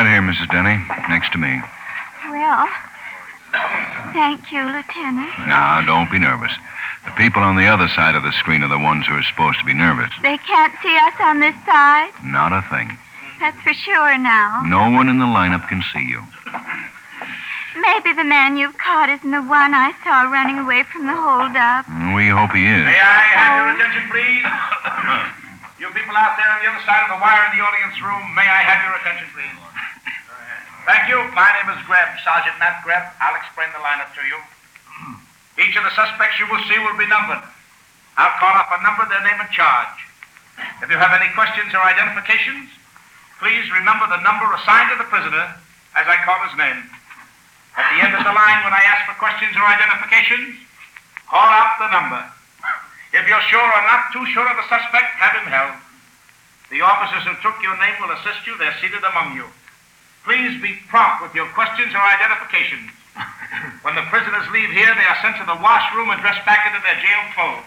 Right here, Mrs. Denny, next to me. Well, thank you, Lieutenant. Now, don't be nervous. The people on the other side of the screen are the ones who are supposed to be nervous. They can't see us on this side. Not a thing. That's for sure now. No one in the lineup can see you. Maybe the man you've caught isn't the one I saw running away from the holdup. We hope he is. May I have your attention, please? you people out there on the other side of the wire in the audience room, may I have your attention, please? Thank you. My name is Greb, Sergeant Matt Greb. I'll explain the lineup to you. Each of the suspects you will see will be numbered. I'll call up a number, their name and charge. If you have any questions or identifications, please remember the number assigned to the prisoner as I call his name. At the end of the line, when I ask for questions or identifications, call out the number. If you're sure or not too sure of the suspect, have him held. The officers who took your name will assist you. They're seated among you. Please be prompt with your questions or identifications. When the prisoners leave here, they are sent to the washroom and dressed back into their jail clothes.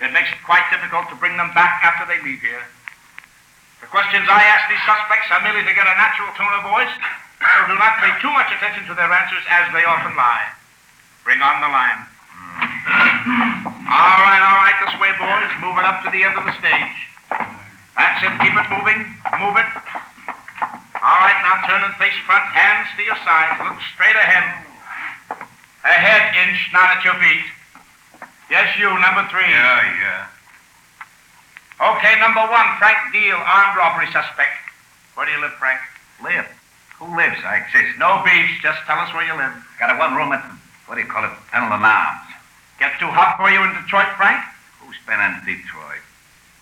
It makes it quite difficult to bring them back after they leave here. The questions I ask these suspects are merely to get a natural tone of voice, so do not pay too much attention to their answers as they often lie. Bring on the line. All right, all right, this way, boys. Move it up to the end of the stage. That's it. Keep it moving. Move it. All right, now turn and face front, hands to your sides. Look straight ahead. Ahead, inch, not at your feet. Yes, you, number three. yeah. Yeah. Okay, number one, Frank Deal, armed robbery suspect. Where do you live, Frank? Live? Who lives? I exist. No beefs, just tell us where you live. Got a one room at, what do you call it, Pendleton Arms. Get too hot for you in Detroit, Frank? Who's been in Detroit?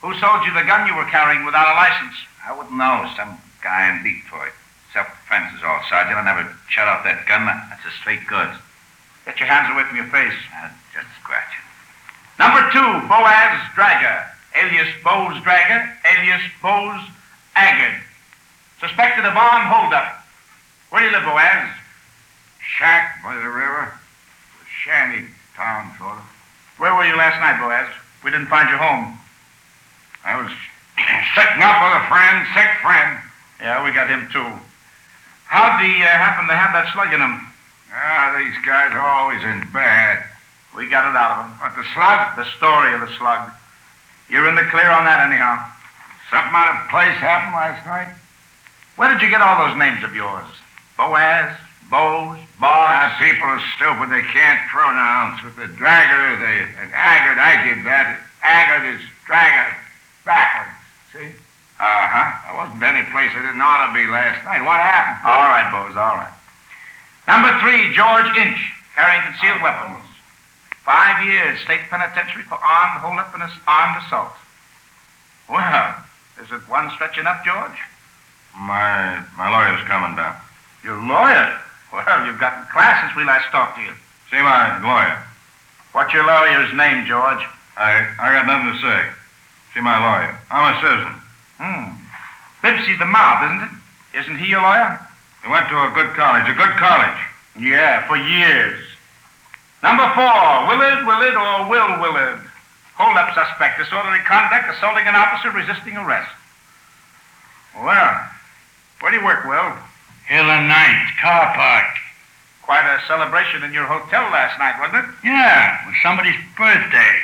Who sold you the gun you were carrying without a license? I wouldn't know. Some guy in Detroit. Self-defense is all, Sergeant. I never shut off that gun. That's a straight goods. Get your hands away from your face. Uh, just it. Number two, Boaz Drager, alias Bose Drager, alias Bose Agard. Suspected of armed holdup. Where do you live, Boaz? Shack by the river. Shanty town, sort of. Where were you last night, Boaz? We didn't find you home. I was sitting up with a friend, sick friend. Yeah, we got him too. How'd he uh, happen to have that slug in him? Ah, these guys are always in bad. We got it out of him. What, the slug? The story of the slug. You're in the clear on that, anyhow. Something out of place happened last night? Where did you get all those names of yours? Boaz, Ah, Boss. people are stupid. They can't pronounce. With the dragger, they, and Agard, I did that. Agard is dragger backwards. See? Uh-huh. I wasn't any place I didn't ought to be last night. What happened? All right, Bose, all right. Number three, George Inch, carrying concealed weapons. Five years, state penitentiary for armed holdup and armed assault. Well, is it one stretching up, George? My my lawyer's coming down. Your lawyer? Well, you've gotten class since we last talked to you. See my lawyer. What's your lawyer's name, George? I I got nothing to say. See my lawyer. I'm a citizen. Hmm. Bibsy the mouth, isn't it? Isn't he your lawyer? He went to a good college, a good college. Yeah, for years. Number four, Willard Willard or Will Willard. Hold up suspect, disorderly conduct, assaulting an officer, resisting arrest. Well, where do you work, Will? Hill and Ninth, car park. Quite a celebration in your hotel last night, wasn't it? Yeah, it was somebody's birthday.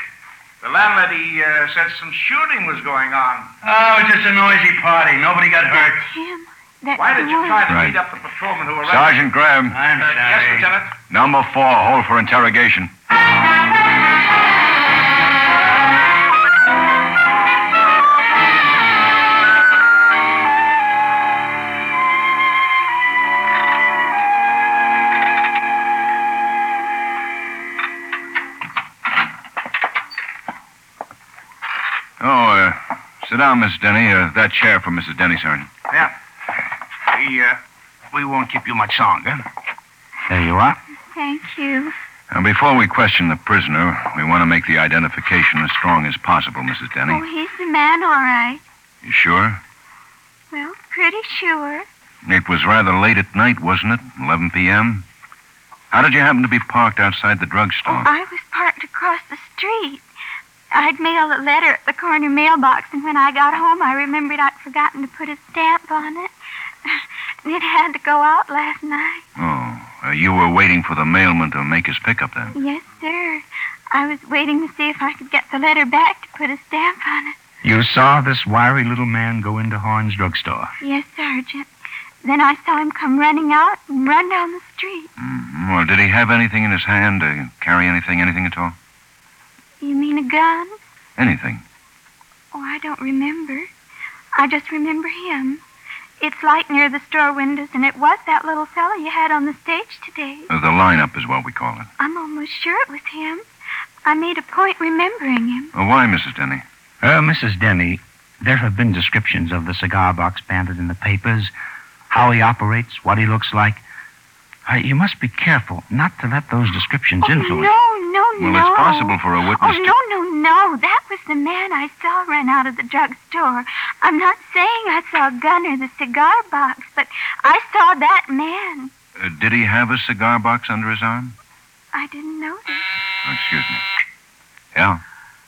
The landlady uh, said some shooting was going on. Oh, it was just a noisy party. Nobody got hurt. Him? That's Why did you try to Right. beat up the patrolman who arrested Sergeant Graham, I'm Uh, yes, sorry. Lieutenant. number four, hold for interrogation. Sit down, Miss Denny. Uh, that chair for Mrs. Denny, Sergeant. Yeah. We, uh, we won't keep you much longer. There you are. Thank you. Now, before we question the prisoner, we want to make the identification as strong as possible, Mrs. Denny. Oh, he's the man, all right. You sure? Well, pretty sure. It was rather late at night, wasn't it? 11 p.m.? How did you happen to be parked outside the drugstore? Oh, I was parked across the street. I'd mailed a letter at the corner mailbox, and when I got home, I remembered I'd forgotten to put a stamp on it. And it had to go out last night. Oh, uh, you were waiting for the mailman to make his pickup then? Yes, sir. I was waiting to see if I could get the letter back to put a stamp on it. You saw this wiry little man go into Horn's drugstore. Yes, Sergeant. Then I saw him come running out and run down the street. Mm, well, did he have anything in his hand? Uh, carry anything, anything at all? You mean a gun? Anything? Oh, I don't remember. I just remember him. It's light near the store windows, and it was that little fellow you had on the stage today. Uh, the lineup is what we call it. I'm almost sure it was him. I made a point remembering him. Uh, why, Mrs. Denny? Uh, Mrs. Denny, there have been descriptions of the cigar box bandit in the papers, how he operates, what he looks like. Uh, you must be careful not to let those descriptions Oh, influence. no, no, Well, no. it's possible for a Oh, to... no, no, no. That was the man I saw run out of the drugstore. I'm not saying I saw a gun or the cigar box, but I saw that man. Uh, did he have a cigar box under his arm? I didn't know that. Oh, excuse me. Yeah?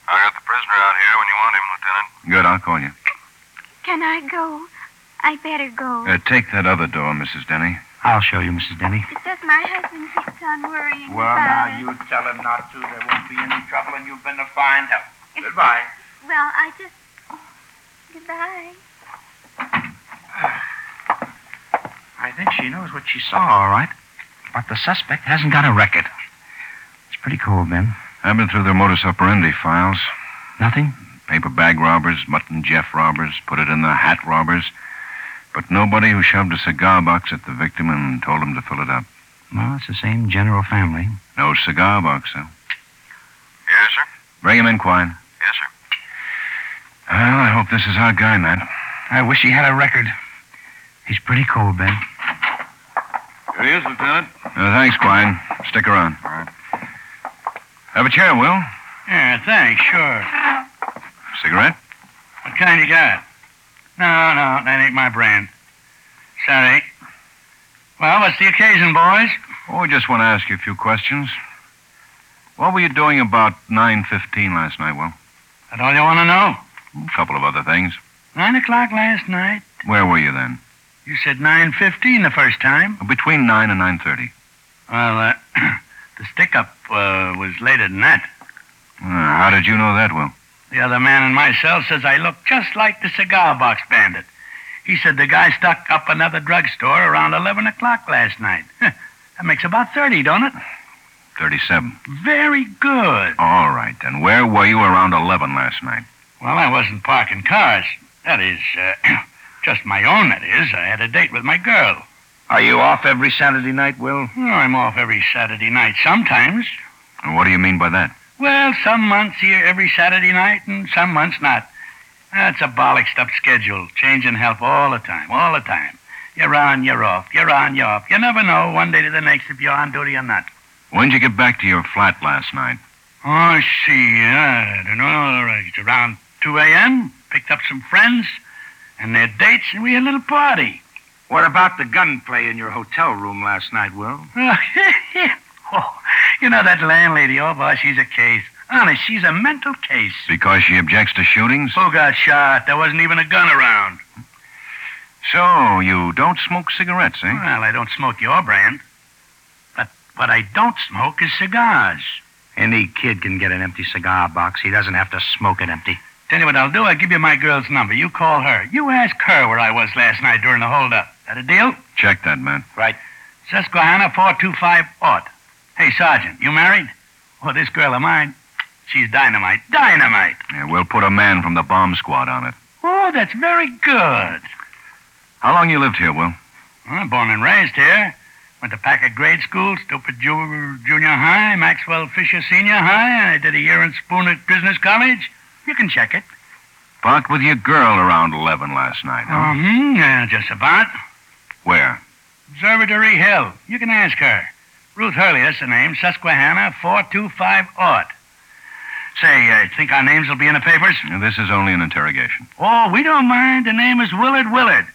I got the prisoner out here when you want him, Lieutenant. Good, I'll call you. Can I go? I better go. Uh, take that other door, Mrs. Denny. I'll show you, Mrs. Denny. It's just my husband keeps on worrying Well, about now, it. you tell him not to. There won't be any trouble, and you've been a fine help. Goodbye. Well, I just... Goodbye. I think she knows what she saw, all right. But the suspect hasn't got a record. It's pretty cool, Ben. I've been through their modus operandi files. Nothing? Paper bag robbers, Mutt and Jeff robbers, put it in the hat robbers. But nobody who shoved a cigar box at the victim and told him to fill it up. Well, it's the same general family. No cigar box, huh? Yes, sir. Bring him in, Quine. Yes, sir. Well, I hope this is our guy, Matt. I wish he had a record. He's pretty cool, Ben. Here he is, Lieutenant. Uh, thanks, Quine. Stick around. All right. Have a chair, Will. Yeah, thanks, sure. Cigarette? What kind you got? No, no, that ain't my brand. Sorry. Well, what's the occasion, boys? Oh, we just want to ask you a few questions. What were you doing about 9.15 last night, Will? That all you want to know? A couple of other things. Nine o'clock last night. Where were you then? You said nine fifteen the first time. Between 9 and 9.30. Well, uh, the stick-up uh, was later than that. Uh, how did you know that, Will? The other man in my cell says I look just like the cigar box bandit. He said the guy stuck up another drugstore around 11 o'clock last night. that makes about 30, don't it? 37. Very good. All right, then. Where were you around 11 last night? Well, I wasn't parking cars. That is, uh, just my own, that is. I had a date with my girl. Are you off every Saturday night, Will? Oh, I'm off every Saturday night sometimes. And what do you mean by that? Well, some months here every Saturday night and some months not. That's a bollocksed up schedule, changing help all the time, all the time. You're on, you're off, you're on, you're off. You never know one day to the next if you're on duty or not. When'd you get back to your flat last night? Oh, I see. I don't know. Right. Around 2 a.m., picked up some friends and their dates, and we had a little party. What about the gunplay in your hotel room last night, Will? oh, you know that landlady, oh, boy, she's a case. Honest, she's a mental case. Because she objects to shootings? Who got shot? There wasn't even a gun around. So, you don't smoke cigarettes, eh? Well, I don't smoke your brand. But what I don't smoke is cigars. Any kid can get an empty cigar box. He doesn't have to smoke it empty. Tell you what I'll do. I'll give you my girl's number. You call her. You ask her where I was last night during the holdup. That a deal? Check that, man. Right. Susquehanna 425 Ort. Hey, Sergeant, you married? Well, this girl of mine, she's dynamite. Dynamite. Yeah, we'll put a man from the bomb squad on it. Oh, that's very good. How long you lived here, Will? Well, born and raised here. Went to Packard grade school, Stupid Ju- Junior High, Maxwell Fisher Senior High. I did a year in Spooner Business College. You can check it. Parked with your girl around 11 last night, huh? Mm-hmm, yeah, just about. Where? Observatory Hill. You can ask her. Ruth Hurley, that's the name. Susquehanna 425 Ort. Say, uh, think our names will be in the papers? Now, This is only an interrogation. Oh, we don't mind. The name is Willard Willard.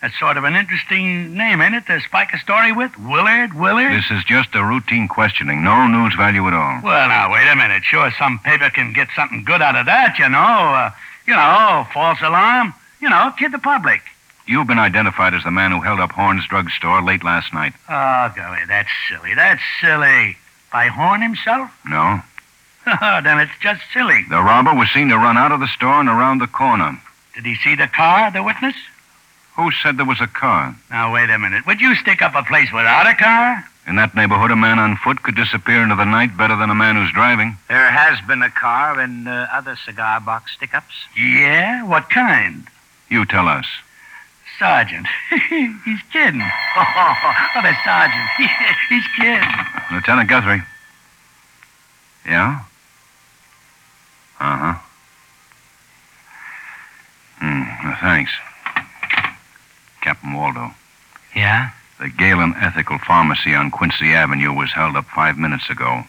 That's sort of an interesting name, ain't it, to spike a story with? Willard Willard? This is just a routine questioning. No news value at all. Well, now, wait a minute. Sure, some paper can get something good out of that, you know. Uh, you know, false alarm. You know, kid the public. You've been identified as the man who held up Horn's drugstore late last night. Oh, golly, that's silly. That's silly. By Horn himself? No? then it's just silly. The robber was seen to run out of the store and around the corner. Did he see the car, the witness? Who said there was a car? Now, wait a minute. Would you stick up a place without a car? In that neighborhood, a man on foot could disappear into the night better than a man who's driving. There has been a car and uh, other cigar box stick-ups. Yeah? What kind? You tell us. Sergeant. He's kidding. Oh, the sergeant. He's kidding. Lieutenant Guthrie. Yeah? Uh huh. Hmm, uh, thanks. Captain Waldo. Yeah? The Galen Ethical Pharmacy on Quincy Avenue was held up five minutes ago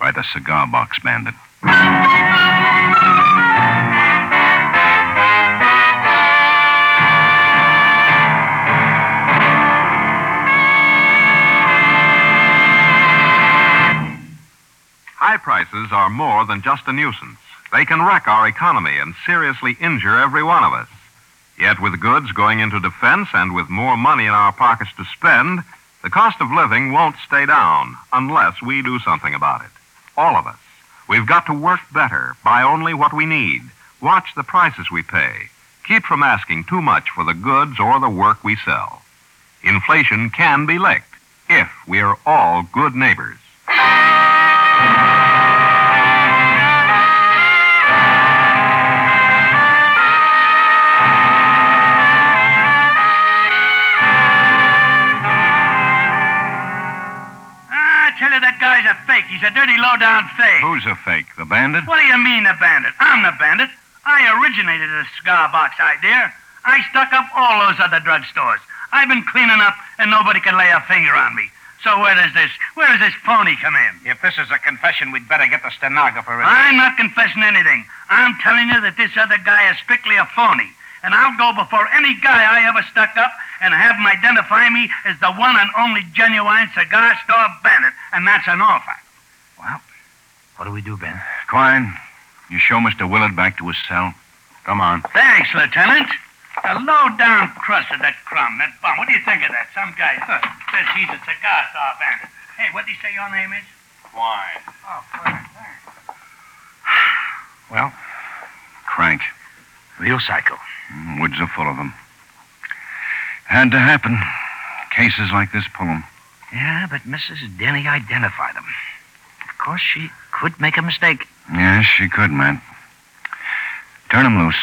by the cigar box bandit. High prices are more than just a nuisance. They can wreck our economy and seriously injure every one of us. Yet, with goods going into defense and with more money in our pockets to spend, the cost of living won't stay down unless we do something about it. All of us. We've got to work better, buy only what we need, watch the prices we pay, keep from asking too much for the goods or the work we sell. Inflation can be licked if we're all good neighbors. Fake. He's a dirty, low-down fake. Who's a fake? The bandit? What do you mean, the bandit? I'm the bandit. I originated the cigar box idea. I stuck up all those other drugstores. I've been cleaning up, and nobody can lay a finger on me. So where does this, where does this phony come in? If this is a confession, we'd better get the stenographer in. I'm not confessing anything. I'm telling you that this other guy is strictly a phony. And I'll go before any guy I ever stuck up and have him identify me as the one and only genuine cigar store bandit. And that's an offer. What do we do, Ben? Quine, you show Mr. Willard back to his cell. Come on. Thanks, Lieutenant. The low-down crust of that crumb, that bum. What do you think of that? Some guy huh, says he's a cigar store bandit. Hey, what do you say your name is? Quine. Oh, fine, thanks. Well? Crank. Real psycho. Mm, Woods are full of them. Had to happen. Cases like this pull 'em. Yeah, but Mrs. Denny identified them. Of course, she could make a mistake. Yes, she could, Matt. Turn him loose.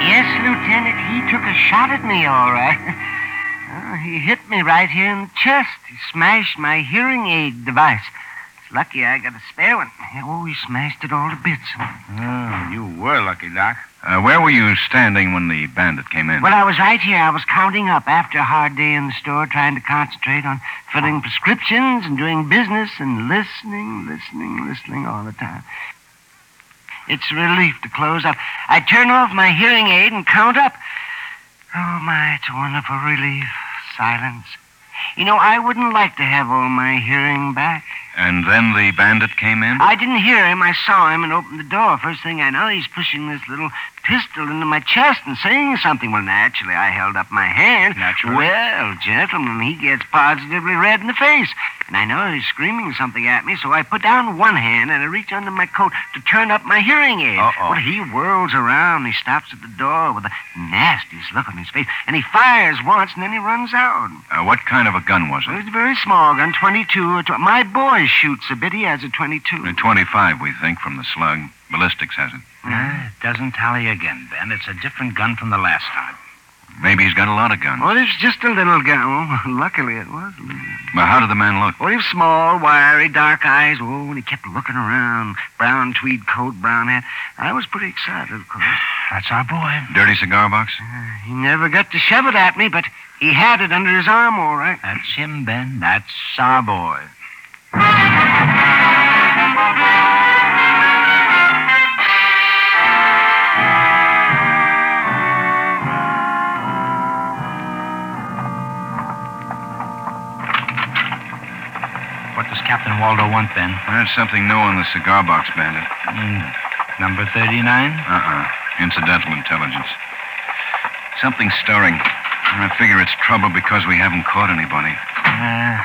Yes, Lieutenant, he took a shot at me, all right. He hit me right here in the chest. He smashed my hearing aid device. It's lucky I got a spare one. Oh, he smashed it all to bits. Oh, you were lucky, Doc. Uh, where were you standing when the bandit came in? Well, I was right here. I was counting up after a hard day in the store, trying to concentrate on filling prescriptions and doing business and listening, listening, listening all the time. It's a relief to close up. I turn off my hearing aid and count up. Oh, my, it's a wonderful relief. Silence. You know, I wouldn't like to have all my hearing back. And then the bandit came in? I didn't hear him. I saw him and opened the door. First thing I know, he's pushing this little pistol into my chest and saying something. Well, naturally, I held up my hand. Naturally. Well, gentlemen, he gets positively red in the face. And I know he's screaming something at me, so I put down one hand and I reach under my coat to turn up my hearing aid. Uh-oh. Well, he whirls around. He stops at the door with the nastiest look on his face, and he fires once, and then he runs out. Uh, what kind of a gun was It it? was a very small gun, 22 or 20. My boy shoots a bit. He has a 22. A 25, we think, from the slug. Ballistics has it. Ah, it doesn't tally again, Ben. It's a different gun from the last time. Maybe he's got a lot of guns. Well, it's just a little gun. Oh, luckily it was. Well, how did the man look? Well, he was small, wiry, dark eyes. Oh, and he kept looking around. Brown tweed coat, brown hat. I was pretty excited, of course. That's our boy. Dirty cigar box? He never got to shove it at me, but he had it under his arm, all right. That's him, Ben. That's our boy. Captain Waldo want, Ben? There's something new on the cigar box, Bandit. Hmm, number 39? Uh-uh. Incidental intelligence. Something stirring. I figure it's trouble because we haven't caught anybody. Uh,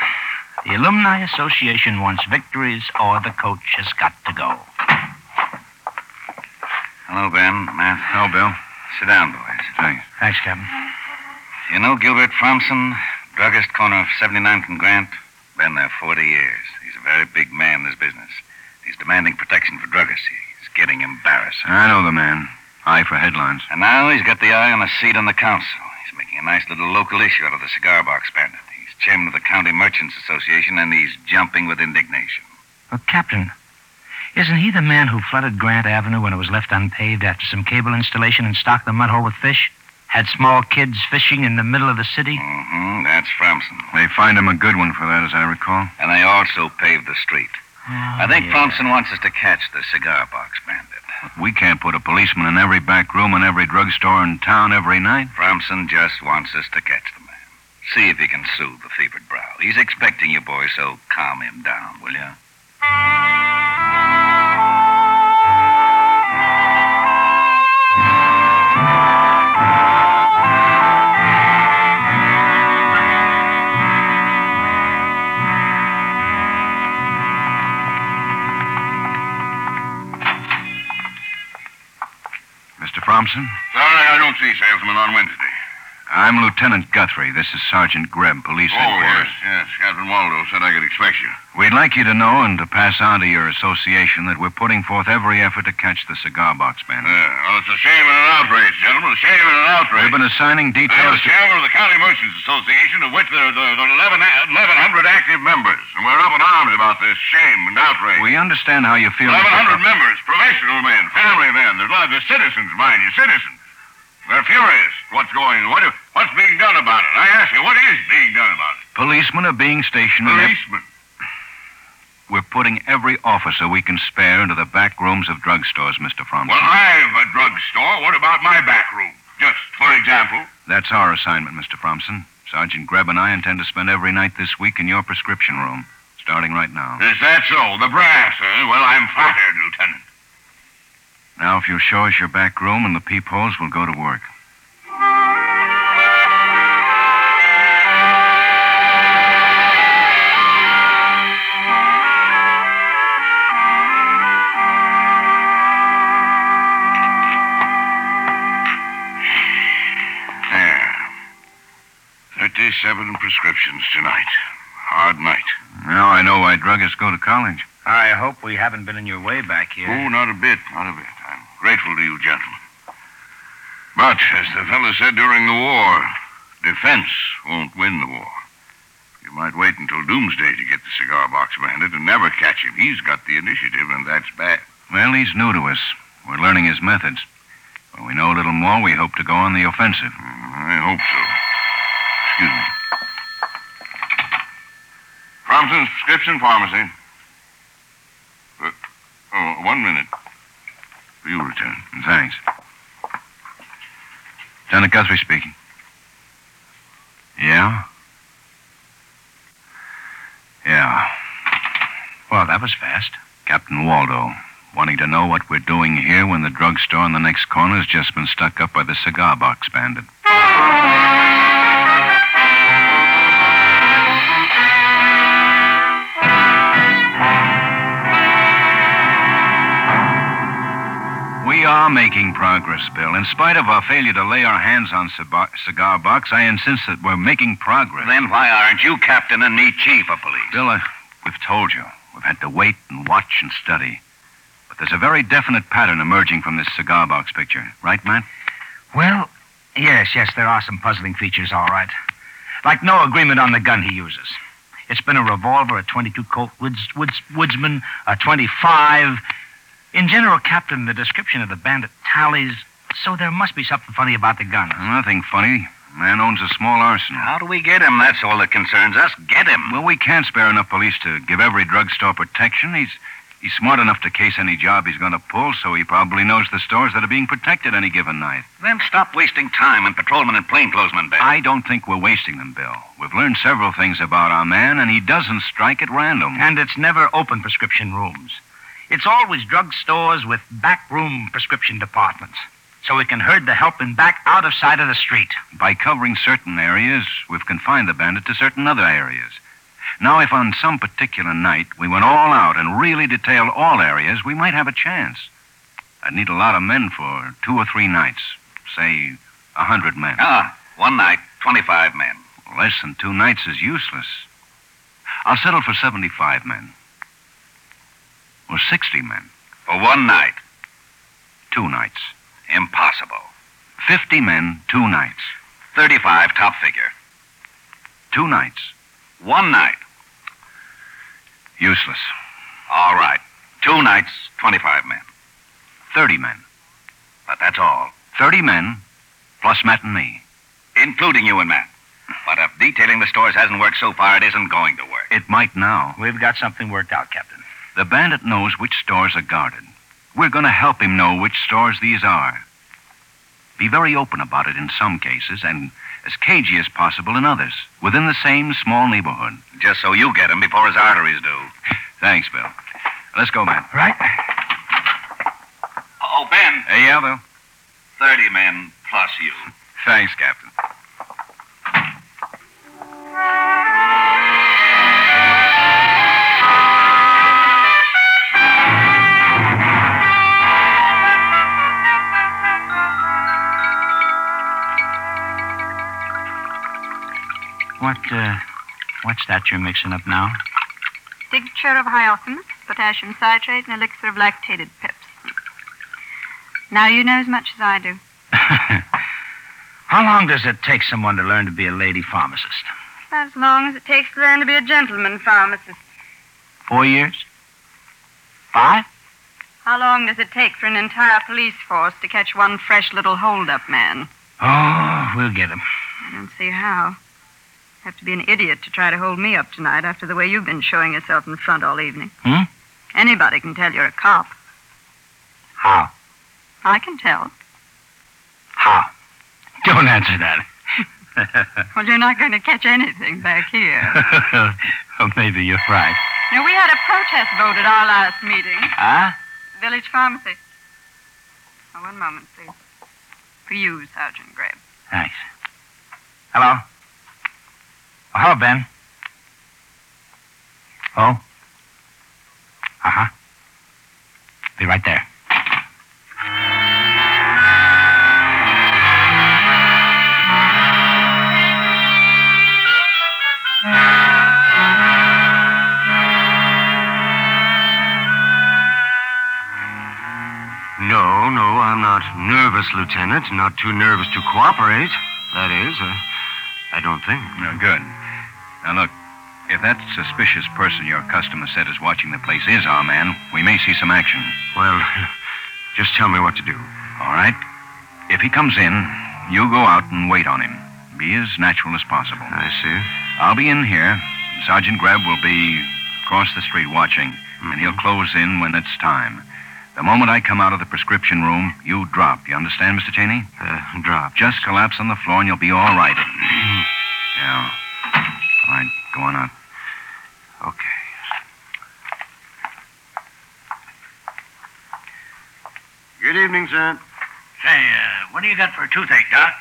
the Alumni Association wants victories or the coach has got to go. Hello, Ben. Matt. Hello, Bill. Sit down, boys. Thanks. Thanks, Captain. You know Gilbert Fromson, druggist corner of 79th and Grant? Been there 40 years. He's a very big man in this business. He's demanding protection for druggists. He's getting embarrassing. I know the man. Eye for headlines. And now he's got the eye on a seat on the council. He's making a nice little local issue out of the cigar box bandit. He's chairman of the County Merchants Association, and he's jumping with indignation. Well, Captain, isn't he the man who flooded Grant Avenue when it was left unpaved after some cable installation and stocked the mud hole with fish? Had small kids fishing in the middle of the city? Mm-hmm. That's Fromson. They find him a good one for that, as I recall. And they also paved the street. I think yeah. Fromson wants us to catch the cigar box bandit. We can't put a policeman in every back room in every drugstore in town every night. Fromson just wants us to catch the man. See if he can soothe the fevered brow. He's expecting you, boys, so calm him down, will you? Sorry, I don't see salesman on Wednesday. I'm Lieutenant Guthrie. This is Sergeant Greb, police Oh, headquarters. yes, yes. Captain Waldo said I could expect you. We'd like you to know and to pass on to your association that we're putting forth every effort to catch the cigar box bandit. Yeah, uh, well, it's a shame and an outrage, gentlemen. A shame and an outrage. We've been assigning I'm details the to... chairman of the County Merchants Association, of which there are, there are 11, 1,100 active members. And we're up in arms about this shame and outrage. We understand how you feel. 1,100 Mr. Fro- members, professional men, family men. There's lots of citizens, mind you, citizens. They're furious. What's going on? What, what's being done about it? I ask you, what is being done about it? Policemen are being stationed Policemen. We're putting every officer we can spare into the back rooms of drugstores, Mr. Fromson. Well, I've a drugstore. What about my back room? Just for example. That's our assignment, Mr. Fromson. Sergeant Greb and I intend to spend every night this week in your prescription room, starting right now. Is that so? The brass, eh? Well, I'm flattered, Lieutenant. Now, if you'll show us your back room and the peepholes, we'll go to work. 37 prescriptions tonight. Hard night. Now I know why druggists go to college. I hope we haven't been in your way back here. Oh, not a bit, not a bit. I'm grateful to you, gentlemen. But, as the fellow said during the war, defense won't win the war. You might wait until doomsday to get the cigar box bandit and never catch him. He's got the initiative, and that's bad. Well, he's new to us. We're learning his methods. When we know a little more, we hope to go on the offensive. Mm, I hope so. Excuse me. Fromson's Prescription Pharmacy. Uh, oh, one minute. You return. Thanks. Lieutenant Guthrie speaking. Yeah? Yeah. Well, that was fast. Captain Waldo, wanting to know what we're doing here when the drugstore on the next corner has just been stuck up by the cigar box bandit. Are making progress, Bill. In spite of our failure to lay our hands on cigar, cigar box, I insist that we're making progress. Then why aren't you captain and me chief of police? Bill, uh, we've told you. We've had to wait and watch and study. But there's a very definite pattern emerging from this cigar box picture. Right, Matt? Well, yes, yes, there are some puzzling features, all right. Like no agreement on the gun he uses. It's been a revolver, a 22 Colt Woods, Woods, Woodsman, a 25. In general, Captain, the description of the bandit tallies, so there must be something funny about the gun. Nothing funny. Man owns a small arsenal. How do we get him? That's all that concerns us. Get him. Well, we can't spare enough police to give every drugstore protection. He's he's smart enough to case any job he's going to pull, so he probably knows the stores that are being protected any given night. Then stop wasting time on patrolmen and plainclothesmen, Ben. I don't think we're wasting them, Bill. We've learned several things about our man, and he doesn't strike at random. And it's never open prescription rooms. It's always drug stores with backroom prescription departments. So we can herd the helping back out of sight of the street. By covering certain areas, we've confined the bandit to certain other areas. Now, if on some particular night we went all out and really detailed all areas, we might have a chance. I'd need a lot of men for two or three nights. Say, a hundred men. Ah, one night, 25 men. Less than two nights is useless. I'll settle for 75 men. Or 60 men. For one night. Two nights. Impossible. 50 men, two nights. 35, top figure. Two nights. One night. Useless. All right. Two nights, 25 men. 30 men. But that's all. 30 men, plus Matt and me. Including you and Matt. But if detailing the stores hasn't worked so far, it isn't going to work. It might now. We've got something worked out, Captain. The bandit knows which stores are guarded. We're going to help him know which stores these are. Be very open about it in some cases, and as cagey as possible in others, within the same small neighborhood. Just so you get him before his arteries do. Thanks, Bill. Let's go, man. Right? Oh, Ben. Hey, yeah, Bill. 30 men plus you. Thanks, Captain. What, uh, what's that you're mixing up now? Tincture of hyoscyamus, potassium citrate, and elixir of lactated pips. Now you know as much as I do. How long does it take someone to learn to be a lady pharmacist? As long as it takes to learn to be a gentleman pharmacist. Four years? Five? How long does it take for an entire police force to catch one fresh little hold-up man? Oh, we'll get him. I don't see how. Have to be an idiot to try to hold me up tonight after the way you've been showing yourself in front all evening. Hmm? Anybody can tell you're a cop. How? I can tell. How? Don't answer that. Well, you're not going to catch anything back here. well, maybe you're right. now, we had a protest vote at our last meeting. Huh? Village pharmacy. Now, one moment, please. For you, Sergeant Greb. Thanks. Hello? Oh, hello, Ben. Oh? Uh-huh. Be right there. No, no, I'm not nervous, Lieutenant. Not too nervous to cooperate. That is, uh, I don't think. No, good. Now, look, if that suspicious person your customer said is watching the place is our man, we may see some action. Well, just tell me what to do. All right? If he comes in, you go out and wait on him. Be as natural as possible. I see. I'll be in here. Sergeant Greb will be across the street watching, and he'll close in when it's time. The moment I come out of the prescription room, you drop. You understand, Mr. Cheney? Uh, drop. Just collapse on the floor and you'll be all right. yeah. All right, go on out. Okay. Good evening, sir. Say, uh, what do you got for a toothache, Doc?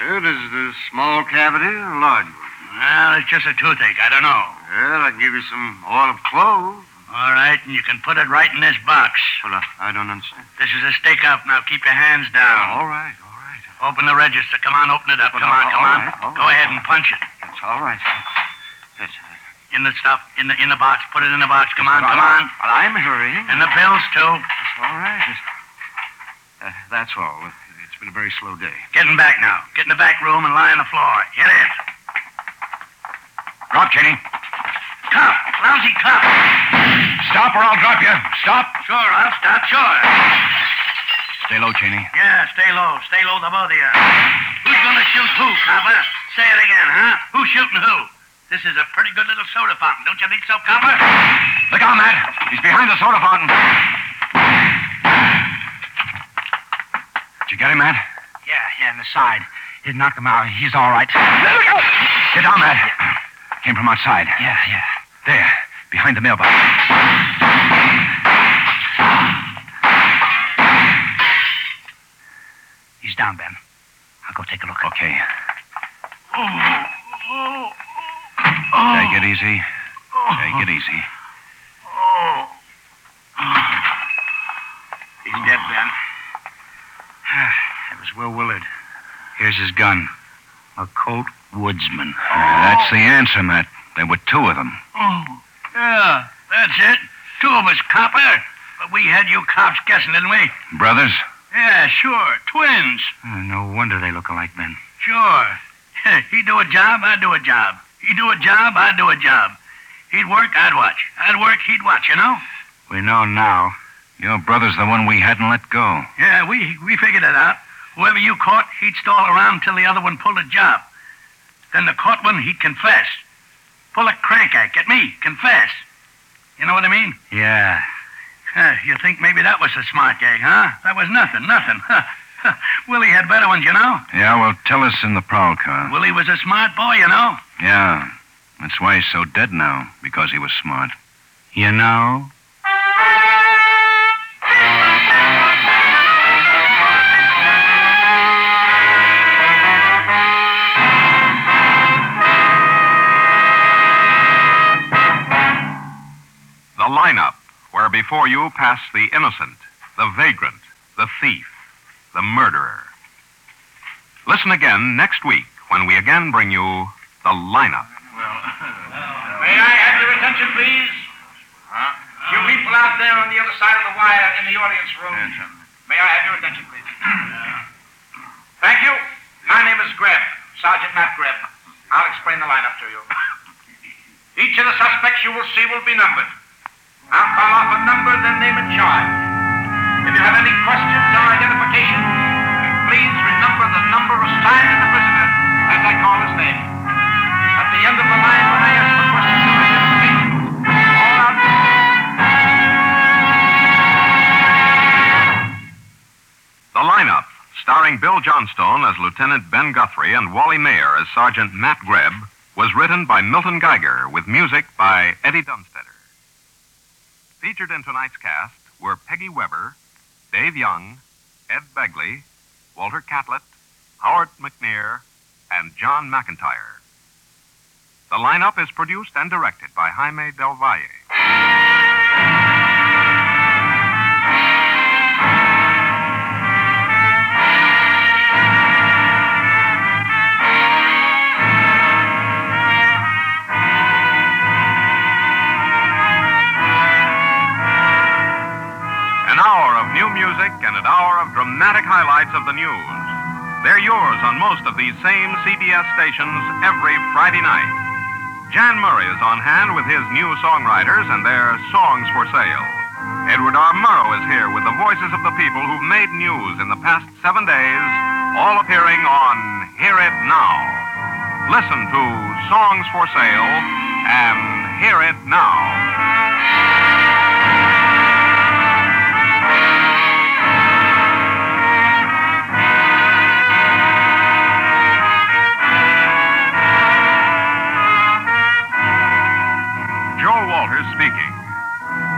It is the small cavity or a large one? Well, it's just a toothache. I don't know. Well, I can give you some oil of clove. All right, and you can put it right in this box. Well, I don't understand. This is a stake up. Now keep your hands down. all right, all right. Open the register. Come on, open it up. Well, come on, come on. right, all Go ahead and punch it. It's all right. Yes, In the stuff, in the in the box. Put it in the box. Come on, well, come on. Well, I'm hurrying. And the bills too. It's all right. Uh, that's all. It's been a very slow day. Get in back now. Get in the back room and lie on the floor. Hit it. Drop, Cheney. Tough. Lousy cop. Stop or I'll drop you. Stop. Sure, I'll stop. Sure. Stay low, Cheney. Yeah, stay low. Stay low, the both of you. Who's gonna shoot who, copper? Say it again, huh? Who's shooting who? This is a pretty good little soda fountain, don't you think so, copper? Look out, Matt. He's behind the soda fountain. Did you get him, Matt? Yeah, yeah, in the side. He knocked him out. He's all right. Get down, Matt. Came from outside. Yeah, yeah. There, behind the mailbox. Down, Ben. I'll go take a look. Okay. Take it easy. Take it easy. Oh. He's dead, Ben. That was Will Willard. Here's his gun. A Colt Woodsman. That's the answer, Matt. There were two of them. Oh, yeah, that's it. Two of us, copper. But we had you cops guessing, didn't we? Brothers? Yeah, sure. Twins. Uh, no wonder they look alike, Ben. Sure. He'd do a job, I'd do a job. He'd do a job, I'd do a job. He'd work, I'd watch. I'd work, he'd watch, you know? We know now. Your brother's the one we hadn't let go. Yeah, we, we figured it out. Whoever you caught, he'd stall around till the other one pulled a job. Then the caught one, he'd confess. Pull a crank act at me, confess. You know what I mean? Yeah. Huh, you think maybe that was a smart gag, huh? That was nothing, nothing. Willie had better ones, you know? Yeah, well, tell us in the prowl car. Willie was a smart boy, you know? Yeah. That's why he's so dead now, because he was smart. You know? Before you pass the innocent, the vagrant, the thief, the murderer. Listen again next week when we again bring you the lineup. Well, May I have your attention, please? You people out there on the other side of the wire in the audience room. Attention. May I have your attention, please? Thank you. My name is Greb, Sergeant Matt Greb. I'll explain the lineup to you. Each of the suspects you will see will be numbered. I'll call off a number, then name charge. If you have any questions or identification, please remember the number assigned to the prisoner as I call his name. At the end of the line, when I ask for questions. The lineup, starring Bill Johnstone as Lieutenant Ben Guthrie and Wally Maher as Sergeant Matt Greb, was written by Milton Geiger with music by Eddie Dunstedter. Featured in tonight's cast were Peggy Weber, Dave Young, Ed Begley, Walter Catlett, Howard McNear, and John McIntyre. The lineup is produced and directed by Jaime Del Valle. Dramatic highlights of the news. They're yours on most of these same CBS stations every Friday night. Jan Murray is on hand with his new songwriters and their songs for sale. Edward R. Murrow is here with the voices of the people who've made news in the past seven days, all appearing on Hear It Now. Listen to Songs for Sale and Hear It Now. Walters speaking.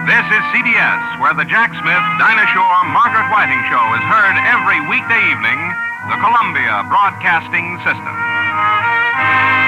This is CBS, where the Jack Smith, Dinah Shore, Margaret Whiting show is heard every weekday evening, the Columbia Broadcasting System.